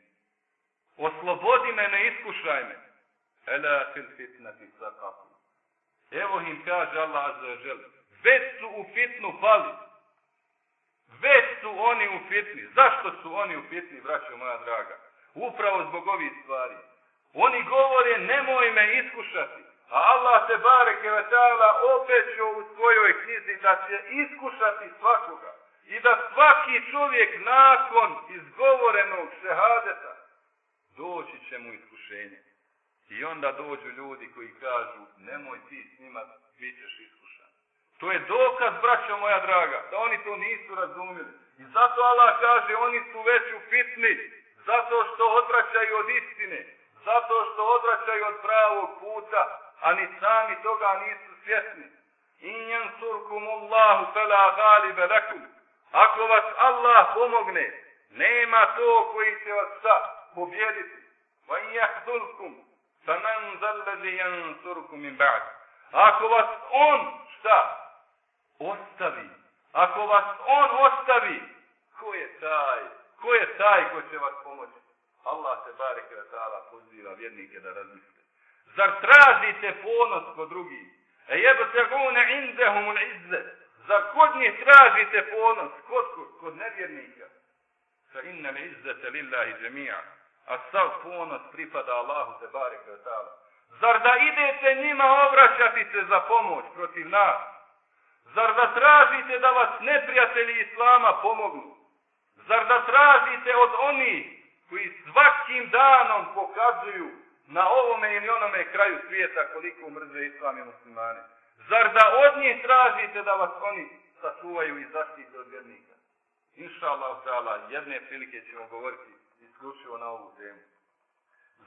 Oslobodi me, ne iskušaj me. Ela fil fitnati sakafu. Evo im kaže Allah azza wa jel. već su u fitnu pali. Već su oni u fitni. Zašto su oni u fitni, braćo moja draga? Upravo zbog ovih stvari. Oni govore, nemoj me iskušati. A Allah te bare kevetala obećao u svojoj knjizi da će iskušati svakoga. I da svaki čovjek nakon izgovorenog šehadeta doći će mu iskušenje. I onda dođu ljudi koji kažu, nemoj ti s njima, bit ćeš. To je dokaz, braćo moja draga, da oni to nisu razumjeli. I zato Allah kaže, oni su već u fitni, zato što odvraćaju od istine, zato što odvraćaju od pravog puta, a ni sami toga nisu svjesni. In jansurkum Allahu fela galibe lakum. Ako vas Allah pomogne, nema to koji će vas šta pobjediti. Va in min ba'd. Ako vas on šta ostavi, ako vas on ostavi, ko je taj? Ko je taj ko će vas pomoći? Allah se bareke ve ta'ala poziva vjernike da razmisle. Zar tražite ponos kod drugih? E jebtegune indehumul izze. Zar kod njih tražite ponos? Kod, kod, kod nevjernika? Fa inna li izzete lillahi džemija. A sav ponos pripada Allahu te bareke ve ta'ala. Zar da idete njima obraćati se za pomoć protiv nas? Zar da tražite da vas neprijatelji Islama pomognu? Zar da tražite od onih koji svakim danom pokazuju na ovome ili onome kraju svijeta koliko mrze Islam i muslimane? Zar da od njih tražite da vas oni sačuvaju i zaštite od vjernika? Inša Allah, jedne prilike ćemo govoriti isključivo na ovu temu.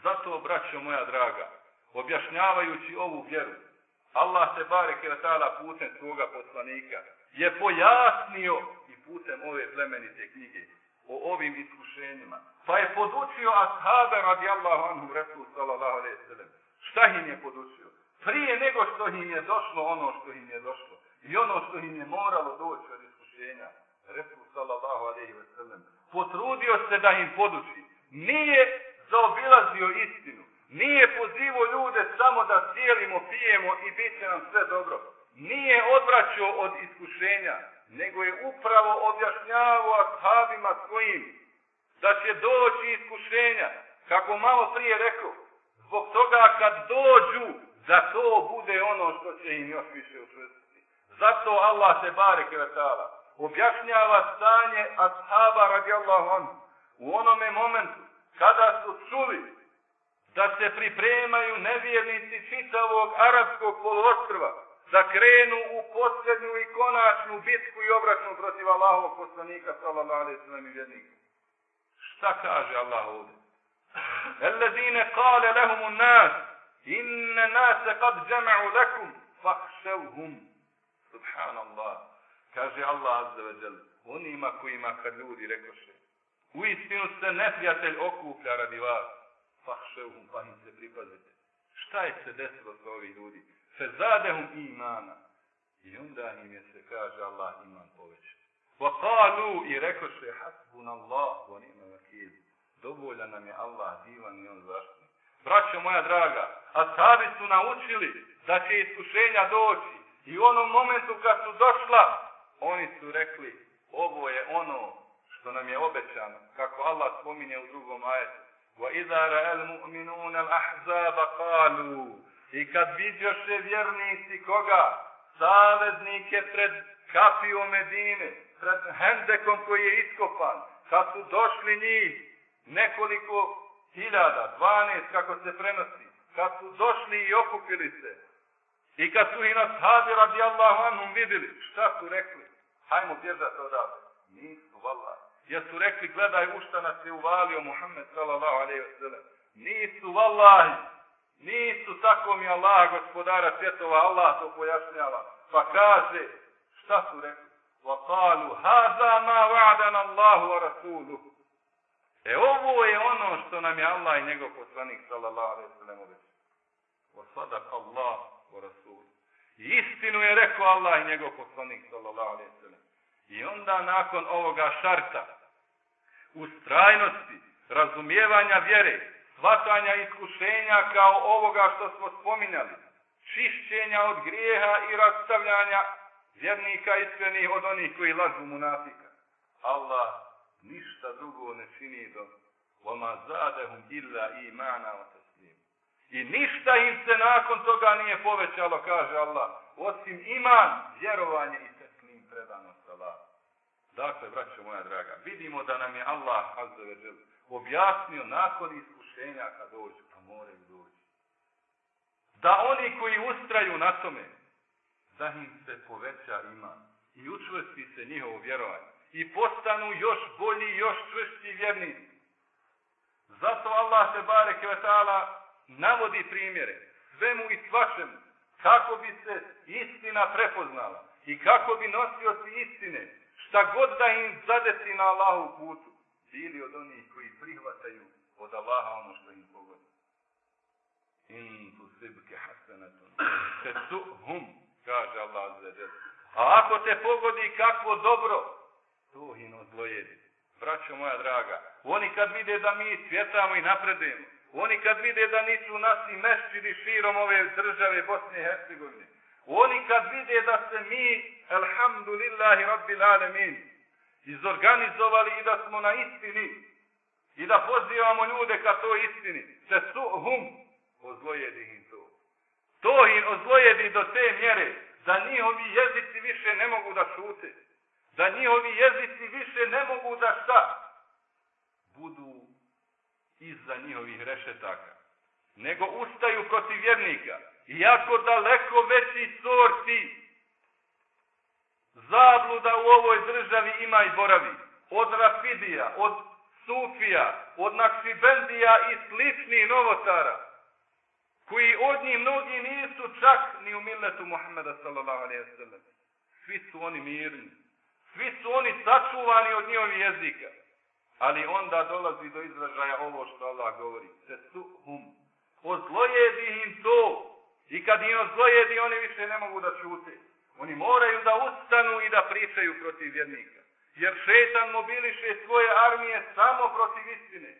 Zato, braćo moja draga, objašnjavajući ovu vjeru, Allah se bareke ta'ala putem svoga poslanika je pojasnio i putem ove plemenite knjige o ovim iskušenjima. Pa je podučio ashabe radijallahu anhu Resul sallallahu alaihi sallam. Šta im je podučio? Prije nego što im je došlo ono što im je došlo i ono što im je moralo doći od iskušenja. Resul sallallahu alaihi sallam. Potrudio se da im poduči. Nije zaobilazio istinu. Nije pozivo ljude samo da cijelimo, pijemo i bit će nam sve dobro. Nije odvraćao od iskušenja, nego je upravo objašnjavao ashabima svojim da će doći iskušenja, kako malo prije rekao, zbog toga kad dođu, da to bude ono što će im još više učvrstiti. Zato Allah se bare kvetala objašnjava stanje ashaba radijallahu anhu u onome momentu kada su čuli da se pripremaju nevjernici čitavog arapskog poluostrva, da krenu u posljednju i konačnu bitku i obračun protiv Allahovog poslanika, sallallahu alaihi sallam i vjernika. Šta kaže Allah ovdje? Ellezine kale lehumu nas, inne nase kad džema'u lekum, fahševhum. Subhanallah. Kaže Allah azza wa jal, onima kojima kad ljudi rekoše, u istinu se neprijatelj okuplja radi vas, fahševhum, pa im se pripazite. Šta je se desilo sa ovih ljudi? Fezadehum imana. I onda im je se, kaže Allah, iman poveć. Vakalu i rekoše, hasbun Allah, on ima vakil. Dovolja nam je Allah, divan i on zaštitnik. Braćo moja draga, asabi su naučili da će iskušenja doći. I u onom momentu kad su došla, oni su rekli, ovo je ono što nam je obećano, kako Allah spominje u drugom ajetu. وَإِذَا رَأَ الْمُؤْمِنُونَ الْأَحْزَابَ قَالُوا I kad vidjoše vjernici koga? Saveznike pred kapijom Medine, pred hendekom koji je iskopan, kad su došli njih nekoliko hiljada, dvanest kako se prenosi, kad su došli i okupili se, i kad su i nas hadi radijallahu anhum vidjeli, šta su rekli? Hajmo bježati odavde. Nisu, vallah. Jer su rekli, gledaj u šta nas je uvalio Muhammed sallallahu alaihi wa sallam. Nisu, vallahi. Nisu tako mi Allah, gospodara svjetova, Allah to pojašnjava. Pa kaže, šta su rekli? وَقَالُوا هَذَا مَا وَعْدَنَ اللَّهُ وَرَسُولُهُ E ovo je ono što nam je Allah i njegov poslanik sallallahu alaihi sallam obećao. وَصَدَقَ اللَّهُ وَرَسُولُهُ I istinu je rekao Allah i njegov poslanik sallallahu alaihi sallam. I onda nakon ovoga šarta, ustrajnosti, razumijevanja vjere, shvatanja iskušenja kao ovoga što smo spominjali, čišćenja od grijeha i rastavljanja vjernika iskrenih od onih koji lažu munafika. Allah ništa drugo ne čini do وَمَا زَادَهُمْ إِلَّا إِمَانَا وَتَسْلِيمُ I ništa im se nakon toga nije povećalo, kaže Allah, osim iman, vjerovanje i teslim predanost Allah. Dakle, braćo moja draga, vidimo da nam je Allah azzaveđel objasnio nakon iskušenja kad dođu, pa moraju doći. Da oni koji ustraju na tome, da im se poveća iman i učvrsti se njihovo vjerovanje i postanu još bolji, još čvršći vjernici. Zato Allah se bare kvetala navodi primjere svemu i svačemu kako bi se istina prepoznala i kako bi nosioci istine šta god da im zadesi na Allahu putu bili od onih koji prihvataju od Allaha ono što im pogodi. In tu sibke hasanatun. Su hum kaže Allah za A ako te pogodi kakvo dobro, to im odlojedi. Braćo moja draga, oni kad vide da mi svjetamo i napredujemo, oni kad vide da nisu nasi mešćidi širom ove države Bosne i Hercegovine, oni kad vide da se mi, alhamdulillahi rabbil alemin, izorganizovali i da smo na istini i da pozivamo ljude ka toj istini, se su hum, ozlojedi im to. To im ozlojedi do te mjere da njihovi jezici više ne mogu da šute. Da njihovi jezici više ne mogu da šta? Budu iza njihovih rešetaka. Nego ustaju protiv vjernika. Iako daleko veći sorti zabluda u ovoj državi ima i boravi. Od Rafidija, od Sufija, od Naksibendija i sličnih novotara koji od njih mnogi nisu čak ni u milletu Muhammeda sallallahu alaihi sallam. Svi su oni mirni. Svi su oni sačuvani od njihovi jezika. Ali onda dolazi do izražaja ovo što Allah govori. Se su hum. Ozlojedi im to. I kad im ozlojedi, oni više ne mogu da čute. Oni moraju da ustanu i da pričaju protiv vjernika. Jer šetan mobiliše svoje armije samo protiv istine.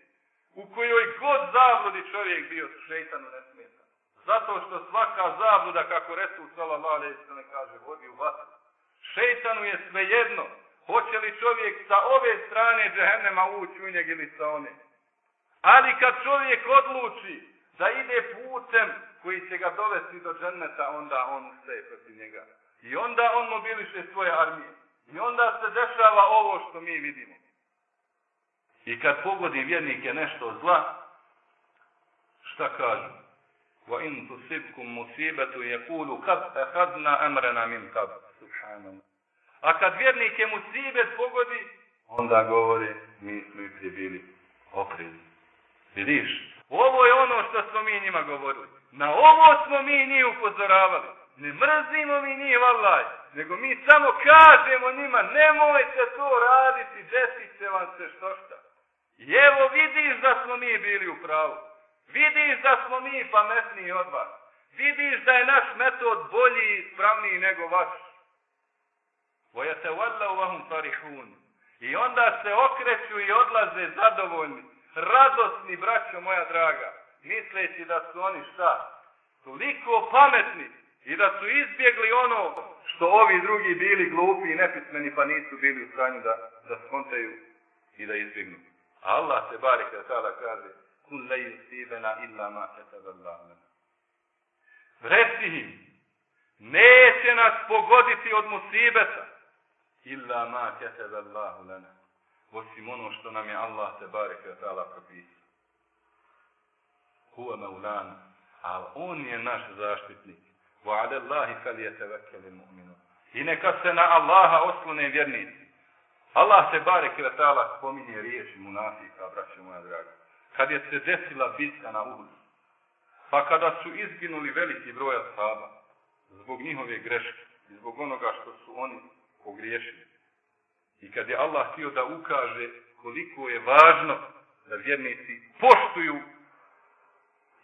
U kojoj god zabludi čovjek bio, šetanu ne smeta. Zato što svaka zabluda, kako Resul sallallahu ve kaže, vodi u vatru. Šejtanu je svejedno hoće li čovjek sa ove strane džehennema ući u njeg ili sa one. Ali kad čovjek odluči da ide putem koji će ga dovesti do dženneta, onda on ustaje protiv njega. I onda on mobiliše svoje armije. I onda se dešava ovo što mi vidimo. I kad pogodi vjernike nešto zla, šta kažu? Wa in tusibkum musibatu yaqulu kad akhadna amrana min qab. Subhanallah. A kad vjernike musibet pogodi, onda govori, mi smo i bili oprezni. Vidiš? Ovo je ono što smo mi njima govorili. Na ovo smo mi njih upozoravali. Ne mrzimo mi nije vallaj, nego mi samo kažemo njima nemojte to raditi, desit će vam se što šta. I evo vidiš da smo mi bili u pravu. Vidiš da smo mi pametniji od vas. Vidiš da je naš metod bolji i pravniji nego vaš. I onda se okreću i odlaze zadovoljni, radosni, braćo moja draga, misleći da su oni šta? Toliko pametni i da su izbjegli ono što ovi drugi bili glupi i nepismeni pa nisu bili u stanju da, da skontaju i da izbjegnu. Allah se bari kada tada kaže kun le yusibena illa ma kataballahu Reci im, neće nas pogoditi od musibeta, illa ma kataba Allahu lana. Osim ono što nam je Allah te bareke ta'ala propisao. Huwa maulana. On je naš zaštitnik. Allahi fal yatawakkalul mu'minun. I neka se na Allaha oslone vjernici. Allah te bareke ta'ala spominje riječi munafika, braćo moja draga. Kad je se desila bitka na Uhud, pa kada su izginuli veliki broj ashaba, zbog njihove greške i zbog onoga što su oni pogriješili. I kad je Allah htio da ukaže koliko je važno da vjernici poštuju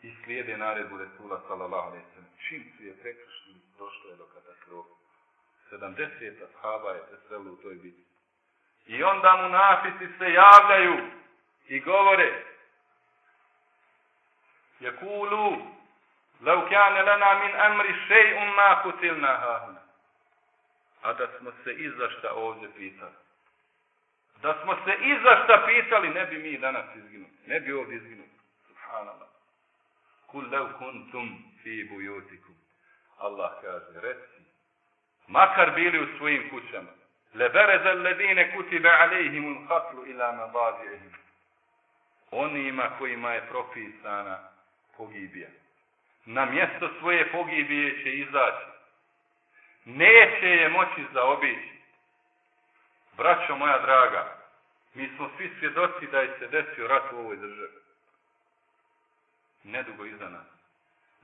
i slijede naredbu Resula sallallahu alaihi sallam. Čim su je prekršili, došlo je do katastrofe. 70 ashaba je preselilo u toj biti. I onda mu nafici se javljaju i govore Jakulu Lau kane lana min amri še'un ma kutilna hahuna a da smo se i za šta ovdje pitali. Da smo se i za šta pitali, ne bi mi danas izginuli. Ne bi ovdje izginuli. Kul lev kuntum fi bujutikum. Allah kaže, reci, makar bili u svojim kućama, lebereze ledine kutibe alejhimul hatlu ila mabadijehim. Onima kojima je propisana pogibija. Na mjesto svoje pogibije će izaći neće je moći zaobići. Braćo moja draga, mi smo svi svjedoci da je se desio rat u ovoj državi. Nedugo iza nas.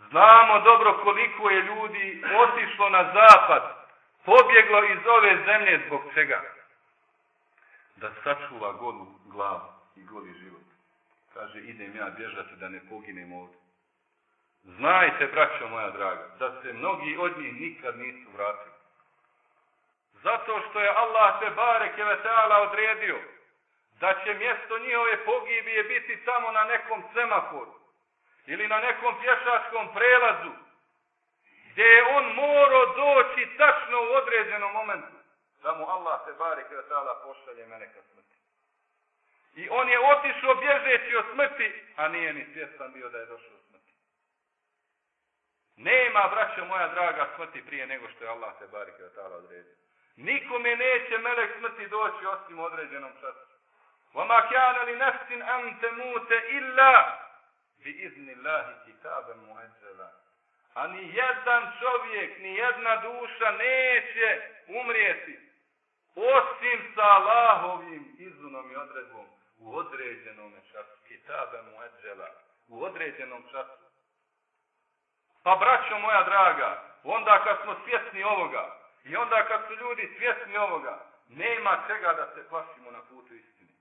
Znamo dobro koliko je ljudi otišlo na zapad, pobjeglo iz ove zemlje zbog čega? Da sačuva golu glavu i goli život. Kaže, idem ja bježati da ne poginem ovdje. Znajte, braćo moja draga, da se mnogi od njih nikad nisu vratili. Zato što je Allah te bare kevetala odredio da će mjesto njihove pogibije biti samo na nekom semaforu ili na nekom pješačkom prelazu gdje je on morao doći tačno u određenom momentu da mu Allah te bare kevetala pošalje meleka smrti. I on je otišao bježeći od smrti, a nije ni svjestan bio da je došao Nema, braćo moja draga, smrti prije nego što je Allah te barike od tala odredio. Nikome neće melek smrti doći osim određenom času. وَمَا كَانَ لِنَفْسٍ أَنْ تَمُوتَ إِلَّا bi iznillahi kitaben mueđela. A ni jedan čovjek, ni jedna duša neće umrijeti osim sa Allahovim izunom i odredbom u određenom času. Kitaben mueđela. U određenom času. Pa braćo moja draga, onda kad smo svjesni ovoga i onda kad su ljudi svjesni ovoga, nema čega da se plašimo na putu istine.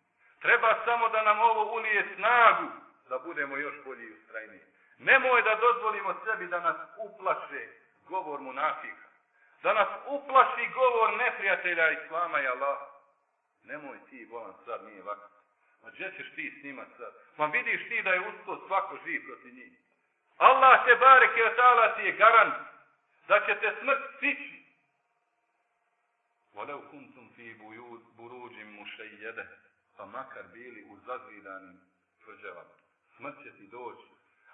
Treba samo da nam ovo ulije snagu da budemo još bolji i ustrajniji. Nemoj da dozvolimo sebi da nas uplaše govor munafika. Da nas uplaši govor neprijatelja Islama i Allaha. Nemoj ti, volan, sad nije ovako. Ma gdje ćeš ti snimat sad? Ma vidiš ti da je usto svako živ protiv njih. Allah te bareke ta'ala ti je garant da će te smrt stići. Volev kuntum fi buruđim mušejjede, pa makar bili u zazvidanim tvrđavama. Smrt će ti doći.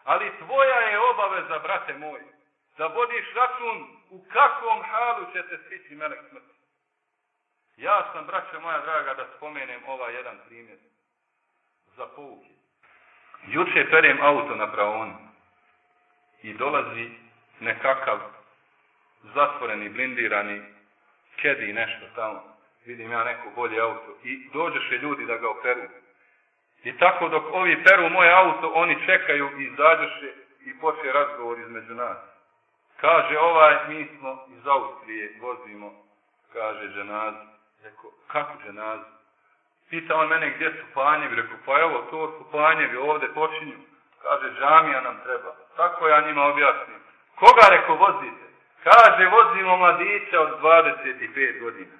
Ali tvoja je obaveza, brate moji, da vodiš račun u kakvom halu će te stići melek smrti. Ja sam, braće moja draga, da spomenem ovaj jedan primjer za pouke. Juče perem auto na pravonu i dolazi nekakav zatvoreni, blindirani kedi nešto tamo. Vidim ja neko bolje auto. I dođeše ljudi da ga operu. I tako dok ovi peru moje auto, oni čekaju i izađeše i počne razgovor između nas. Kaže ovaj, mi smo iz Austrije, vozimo, kaže dženazu. Rekao, kako dženazu? Pita on mene gdje su panjevi. Rekao, pa evo, to su panjevi, ovdje počinju. Kaže, džamija nam treba. Tako ja njima objasnim. Koga reko vozite? Kaže, vozimo mladića od 25 godina.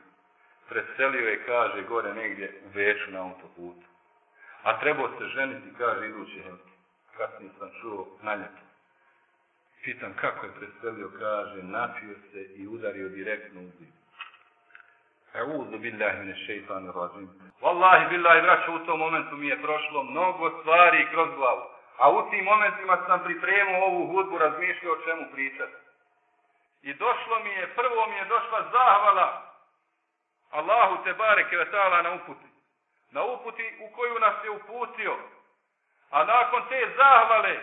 Preselio je, kaže, gore negdje u Veču na autoputu. A trebao se ženiti, kaže, idući Kasnije sam čuo na ljeto. Pitam kako je preselio, kaže, napio se i udario direktno u zim. Eûzu billahi mine šeitani razim. Wallahi billahi, braćo, u tom momentu mi je prošlo mnogo stvari kroz glavu. A u tim momentima sam pripremio ovu hudbu, razmišljao o čemu pričati. I došlo mi je, prvo mi je došla zahvala Allahu te bareke na uputi. Na uputi u koju nas je uputio. A nakon te zahvale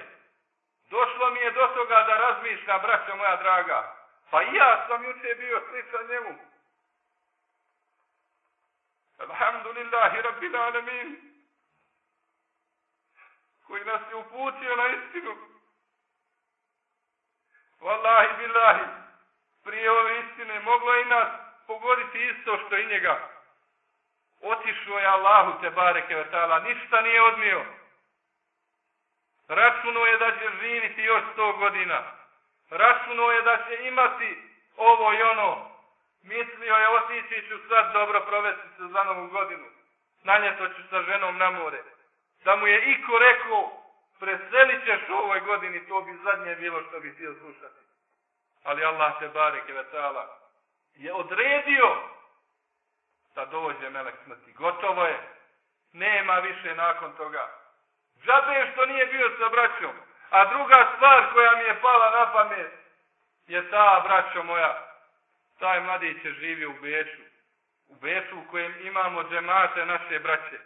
došlo mi je do toga da razmišljam, braćo moja draga. Pa ja sam juče bio sličan njemu. Alhamdulillahi Rabbil Alamin koji nas je uputio na istinu. Wallahi billahi, prije ove istine moglo i nas pogoditi isto što i njega. Otišao je Allahu te bareke vetala, ništa nije odnio. Računuo je da će živiti još sto godina. Računuo je da će imati ovo i ono. Mislio je otići ću sad dobro provesti se za novu godinu. Na ljeto ću sa ženom na more da mu je iko rekao preselit ćeš u ovoj godini, to bi zadnje bilo što bi htio slušati. Ali Allah se bareke vetala je odredio da dođe melek smrti. Gotovo je. Nema više nakon toga. Džabe što nije bio sa braćom. A druga stvar koja mi je pala na pamet je ta, braćo moja, taj mladić je živio u Beču. U Beču u kojem imamo džemate naše braće.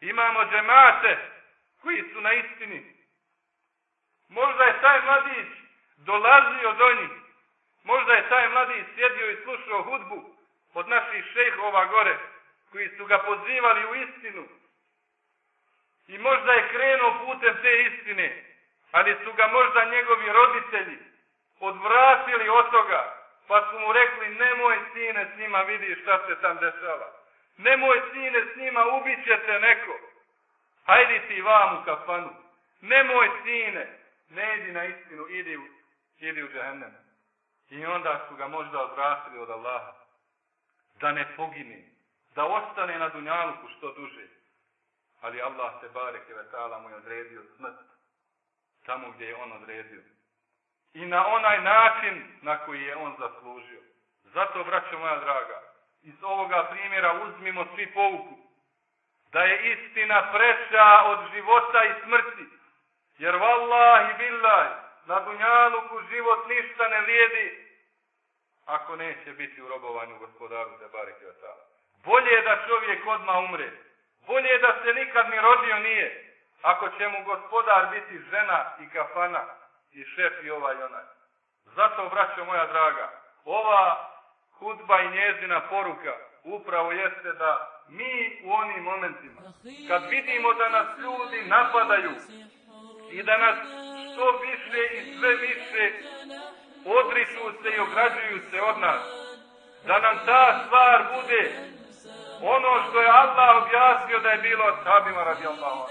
Imamo džemate koji su na istini. Možda je taj mladić dolazio do njih. Možda je taj mladić sjedio i slušao hudbu od naših šejhova gore, koji su ga pozivali u istinu. I možda je krenuo putem te istine, ali su ga možda njegovi roditelji odvratili od toga, pa su mu rekli nemoj sine s njima vidi šta se tam dešava. Nemoj sine s njima, ubit će te neko. Hajdi ti vam u kafanu. Nemoj sine, ne idi na istinu, idi u, idi u džahennem. I onda su ga možda odvratili od Allaha. Da ne pogine. Da ostane na dunjaluku što duže. Ali Allah te bareke vetala mu je odredio smrt. Tamo gdje je on odredio. I na onaj način na koji je on zaslužio. Zato, braćo moja draga, iz ovoga primjera uzmimo svi pouku. Da je istina preča od života i smrti. Jer vallahi billahi, na dunjaluku život ništa ne vrijedi ako neće biti u robovanju gospodaru za bareke Bolje je da čovjek odmah umre. Bolje je da se nikad ni rodio nije. Ako će mu gospodar biti žena i kafana i šef i ovaj i onaj. Zato, braćo moja draga, ova hudba i njezina poruka upravo jeste da mi u onim momentima, kad vidimo da nas ljudi napadaju i da nas što više i sve više odriču se i ograđuju se od nas. Da nam ta stvar bude ono što je Allah objasnio da je bilo ashabima radi Allaha.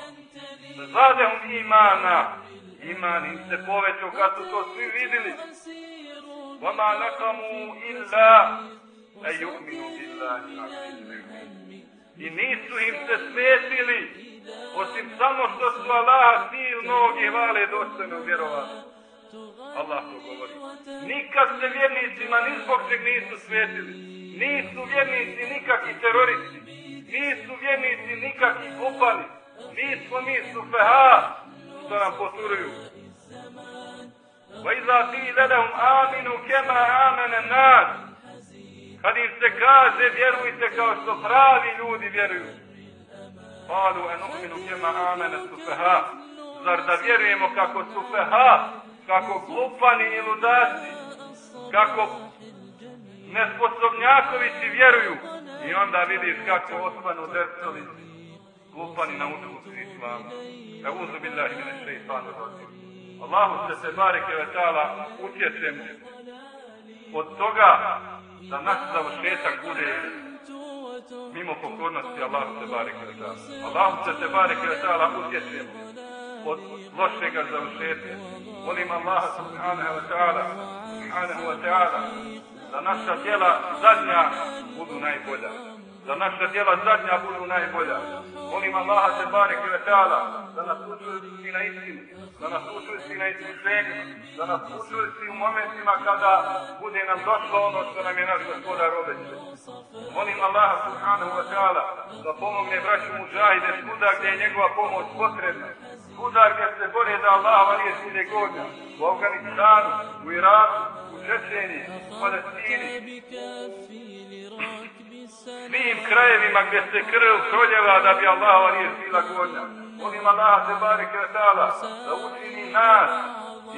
Zadehum imana. Iman im se povećao kad su to svi vidjeli. Vama nakamu illa a yu'minu billahi I nisu im se smetili, osim samo što su Allah silnog i hvale dostojno vjerovali. Allah to govori. Nikad se vjernicima ni zbog čeg nisu svetili. Nisu vjernici nikakvi teroristi. Nisu vjernici nikakvi kupani. Nismo mi sufeha što nam. Va iza ti ledahum aminu kema amene nas. Kad im se kaže vjerujte kao što pravi ljudi vjeruju. En uminu kema amene sufeha. Zar da vjerujemo kako sufeha, kako glupani i ludaci, kako nesposobnjakovići vjeruju. I onda vidiš kako osvanu drcovi glupani na uču islamu. Euzu billahi mine šeitanu. Allahu se se bareke ve ta'ala od toga da naš završetak bude mimo pokornosti Allahu se bareke ve ta'ala. Allahu se se bareke ve ta'ala od lošega završetka. Molim Allaha subhanahu wa ta'ala subhanahu wa ta'ala da naša djela zadnja budu najbolja. Da naša djela zadnja budu najbolja. Molim Allaha te barek i ta'ala da nas učvrsti na istinu, da nas učvrsti na iskušenju, da nas učvrsti u momentima kada bude nam došlo ono što nam je naš gospodar obećao. Molim Allaha subhanahu wa ta'ala da pomogne braću muđahide svuda gdje je njegova pomoć potrebna. Svuda gdje se bore da Allah valije bude godnja. U Afganistanu, u Iraku, u Čečeniji, u Palestini, svim krajevima gdje se krv proljeva da bi Allahova riječ bila godnja. Molim Allaha te bareke ta'ala da učini nas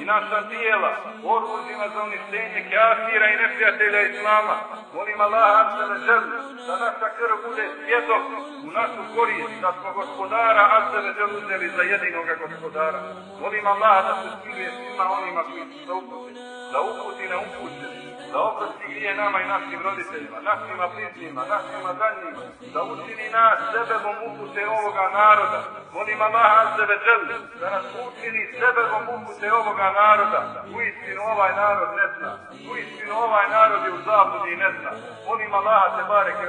i naša tijela oružima za uništenje kafira i neprijatelja Islama. Molim jal da naša krv bude svjetok u našu korist, da smo gospodara jal uzeli za jedinoga gospodara. Molim Allaha da se smiluje svima onima koji su za uputi, da uputi na upućeni, da oprosti grije nama i našim roditeljima, našima bližnjima, našima daljnjima, da učini nas sebebom upute ovoga naroda. Molim Allah azze ve džel, da nas učini sebebom upute ovoga naroda. U istinu ovaj narod ne zna. U istinu ovaj narod je u zabludi i ne zna. Molim Allah te barek i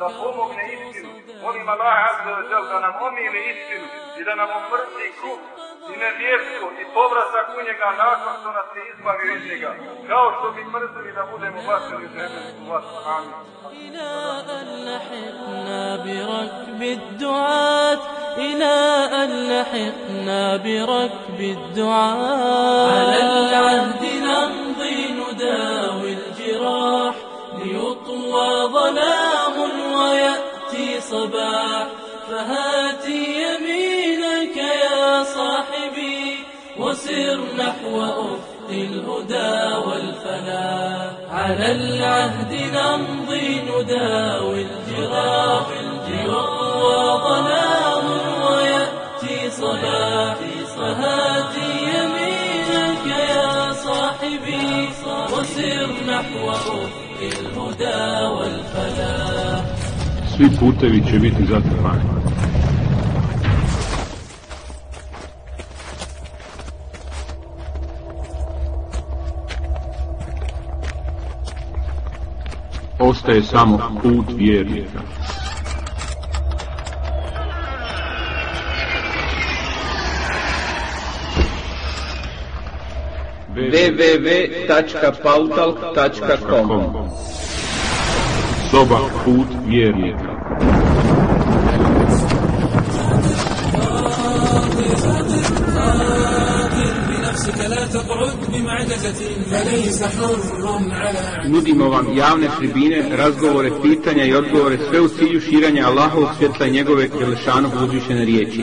da pomogne istinu. Molim Allah azze ve džel da nam omili istinu i da nam omrti kup i nevjerstvo i povratak u njega nakon što nas je izbavio iz njega. Kao što bi mrzili da budemo bačeni zemlju u vas. Amin. إلى أن لحقنا بركب الدعاة إلى أن لحقنا بركب الدعاة على العهد نمضي نداوي الجراح ليطوى ظلام ويأتي صباح فهاتي يمينك نحو أفق الهدى والفلاح على العهد نمضي نداوي الجراح ليطوى ظلام ويأتي صباح فهاتي يمينك يا صاحبي وسر نحو أفق الهدى والفلاح Svi putevi će biti zatrpani. Ostaje samo put vjernika. www.pautalk.com Soba put vjernika. Nudimo vam javne tribine, razgovore, pitanja i odgovore, sve u cilju širanja Allahovog svjetla i njegove Đelešanog uzvišene riječi.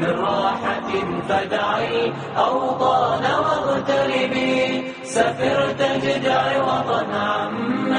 من راحة فدعي أوطان واغتربي سفر تجد وطن عما